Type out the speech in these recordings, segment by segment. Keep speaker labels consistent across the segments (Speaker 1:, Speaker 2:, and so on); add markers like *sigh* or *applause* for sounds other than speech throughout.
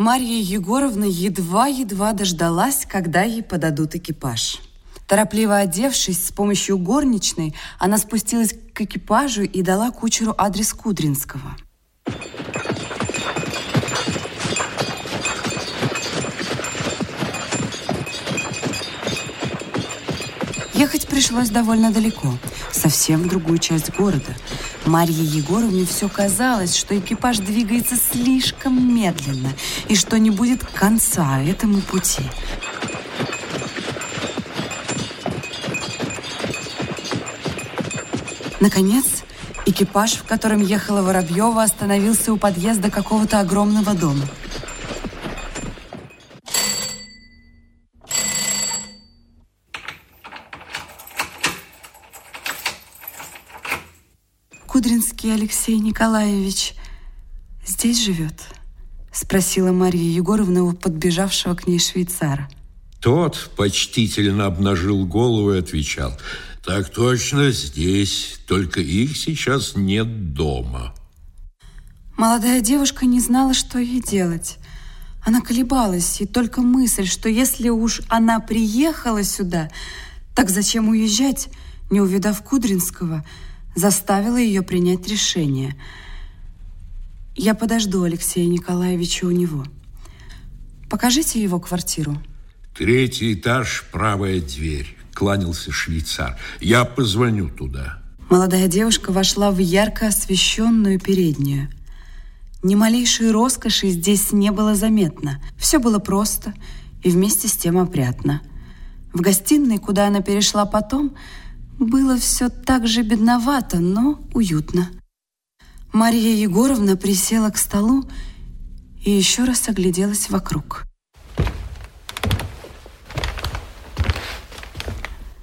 Speaker 1: Марья Егоровна едва-едва дождалась, когда ей подадут экипаж. Торопливо одевшись, с помощью горничной, она спустилась к экипажу и дала кучеру адрес Кудринского. Ехать пришлось довольно далеко, совсем в другую часть города. Марье Егоровне все казалось, что экипаж двигается слишком медленно и что не будет конца этому пути. Наконец, экипаж, в котором ехала Воробьева, остановился у подъезда какого-то огромного дома. Кудринский Алексей Николаевич здесь живет? Спросила Марья Егоровна у подбежавшего к ней швейцара.
Speaker 2: Тот почтительно обнажил голову и отвечал, «Так точно здесь, только их сейчас нет дома».
Speaker 1: Молодая девушка не знала, что ей делать. Она колебалась, и только мысль, что если уж она приехала сюда, так зачем уезжать, не увидав Кудринского – заставила ее принять решение. Я подожду Алексея Николаевича у него. Покажите его квартиру.
Speaker 2: Третий этаж, правая дверь. Кланялся швейцар. Я позвоню туда.
Speaker 1: Молодая девушка вошла в ярко освещенную переднюю. Ни малейшей роскоши здесь не было заметно. Все было просто и вместе с тем опрятно. В гостиной, куда она перешла потом, было все так же бедновато, но уютно. Мария Егоровна присела к столу и еще раз огляделась вокруг.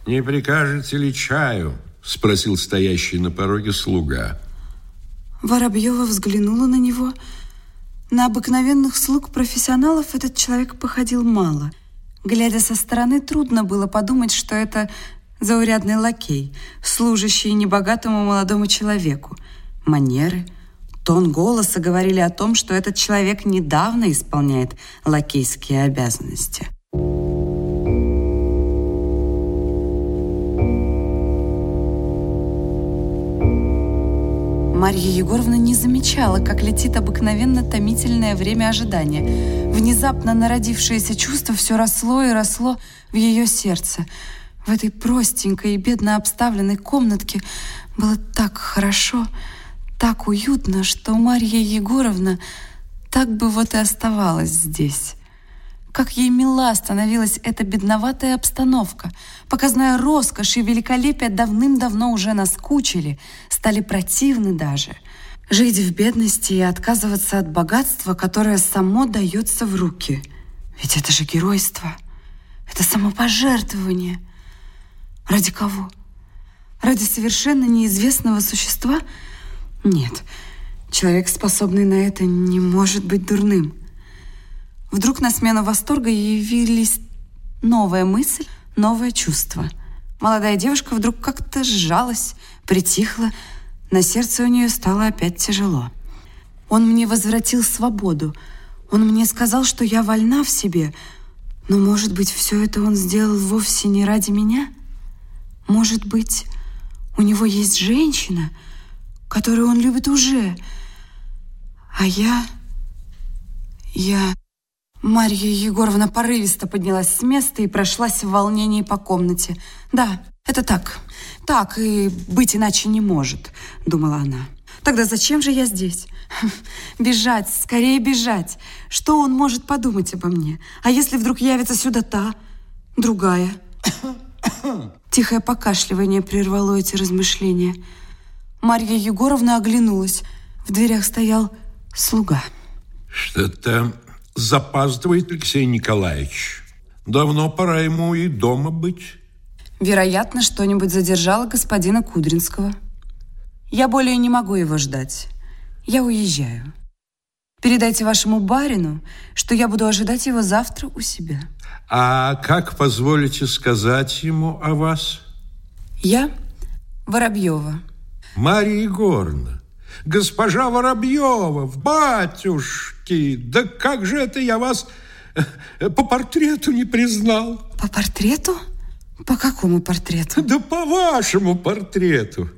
Speaker 2: «Не прикажете ли чаю?» – спросил стоящий на пороге слуга.
Speaker 1: Воробьева взглянула на него. На обыкновенных слуг профессионалов этот человек походил мало. Глядя со стороны, трудно было подумать, что это заурядный лакей, служащий небогатому молодому человеку. Манеры, тон голоса говорили о том, что этот человек недавно исполняет лакейские обязанности. Марья Егоровна не замечала, как летит обыкновенно томительное время ожидания. Внезапно народившееся чувство все росло и росло в ее сердце – в этой простенькой и бедно обставленной комнатке было так хорошо, так уютно, что Марья Егоровна так бы вот и оставалась здесь. Как ей мила становилась эта бедноватая обстановка. Показная роскошь и великолепие давным-давно уже наскучили, стали противны даже. Жить в бедности и отказываться от богатства, которое само дается в руки. Ведь это же геройство. Это самопожертвование. Ради кого? Ради совершенно неизвестного существа? Нет, человек, способный на это, не может быть дурным. Вдруг на смену восторга явились новая мысль, новое чувство. Молодая девушка вдруг как-то сжалась, притихла, на сердце у нее стало опять тяжело. Он мне возвратил свободу. Он мне сказал, что я вольна в себе. Но, может быть, все это он сделал вовсе не ради меня? Может быть, у него есть женщина, которую он любит уже, а я... Я... Марья Егоровна порывисто поднялась с места и прошлась в волнении по комнате. «Да, это так. Так, и быть иначе не может», — думала она. «Тогда зачем же я здесь? *laughs* Бежать, скорее бежать. Что он может подумать обо мне? А если вдруг явится сюда та, другая?» *coughs* Тихое покашливание прервало эти размышления. Марья Егоровна оглянулась. В дверях стоял слуга.
Speaker 2: Что-то запаздывает Алексей Николаевич. Давно пора ему и дома быть.
Speaker 1: Вероятно, что-нибудь задержало господина Кудринского. Я более не могу его ждать. Я уезжаю. Передайте вашему барину, что я буду ожидать его завтра у себя.
Speaker 2: А как позволите сказать ему о вас?
Speaker 1: Я Воробьева.
Speaker 2: Мария Егоровна, Госпожа Воробьева, батюшки, да как же это я вас э, по портрету не признал?
Speaker 1: По портрету? По какому портрету?
Speaker 2: Да по вашему портрету.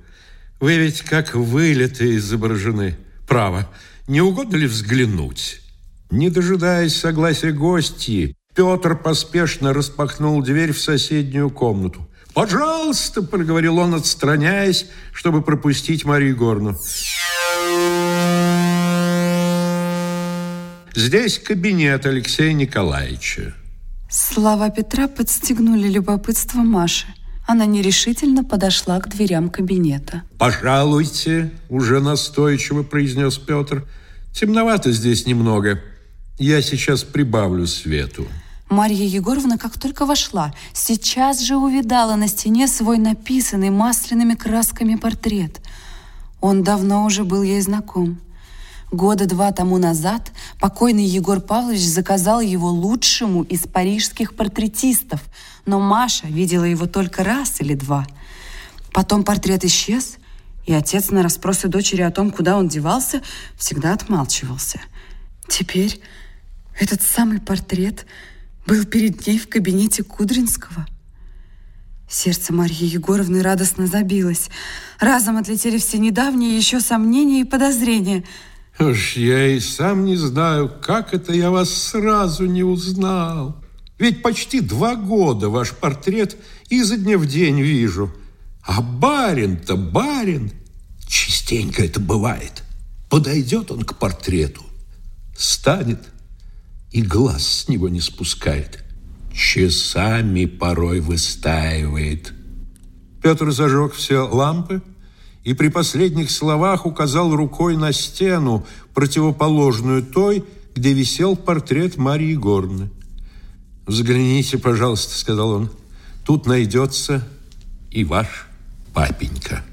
Speaker 2: Вы ведь как вылеты изображены. Право, не угодно ли взглянуть? Не дожидаясь согласия гостей, Петр поспешно распахнул дверь в соседнюю комнату. «Пожалуйста», — проговорил он, отстраняясь, чтобы пропустить Марию Горну. Здесь кабинет Алексея Николаевича.
Speaker 1: Слова Петра подстегнули любопытство Маши. Она нерешительно подошла к дверям кабинета.
Speaker 2: «Пожалуйте», — уже настойчиво произнес Петр. «Темновато здесь немного. Я сейчас прибавлю свету».
Speaker 1: Марья Егоровна, как только вошла, сейчас же увидала на стене свой написанный масляными красками портрет. Он давно уже был ей знаком. Года два тому назад покойный Егор Павлович заказал его лучшему из парижских портретистов, но Маша видела его только раз или два. Потом портрет исчез, и отец на расспросы дочери о том, куда он девался, всегда отмалчивался. Теперь этот самый портрет – был перед ней в кабинете Кудринского. Сердце Марьи Егоровны радостно забилось. Разом отлетели все недавние еще сомнения и подозрения.
Speaker 2: Уж я и сам не знаю, как это я вас сразу не узнал. Ведь почти два года ваш портрет изо дня в день вижу. А барин-то барин. Частенько это бывает. Подойдет он к портрету, станет и глаз с него не спускает. Часами порой выстаивает. Петр зажег все лампы и при последних словах указал рукой на стену, противоположную той, где висел портрет Марии Горны. «Взгляните, пожалуйста», — сказал он, — «тут найдется и ваш папенька».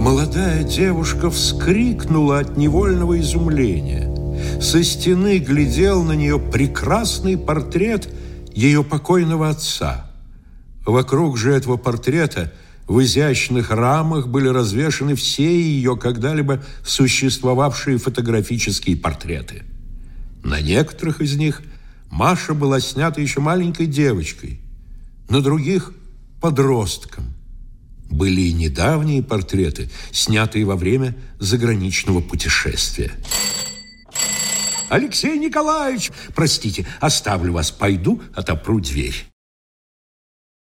Speaker 2: Молодая девушка вскрикнула от невольного изумления. Со стены глядел на нее прекрасный портрет ее покойного отца. Вокруг же этого портрета в изящных рамах были развешаны все ее когда-либо существовавшие фотографические портреты. На некоторых из них Маша была снята еще маленькой девочкой, на других – подростком. Были и недавние портреты, снятые во время заграничного путешествия. Алексей Николаевич, простите, оставлю вас, пойду, отопру дверь.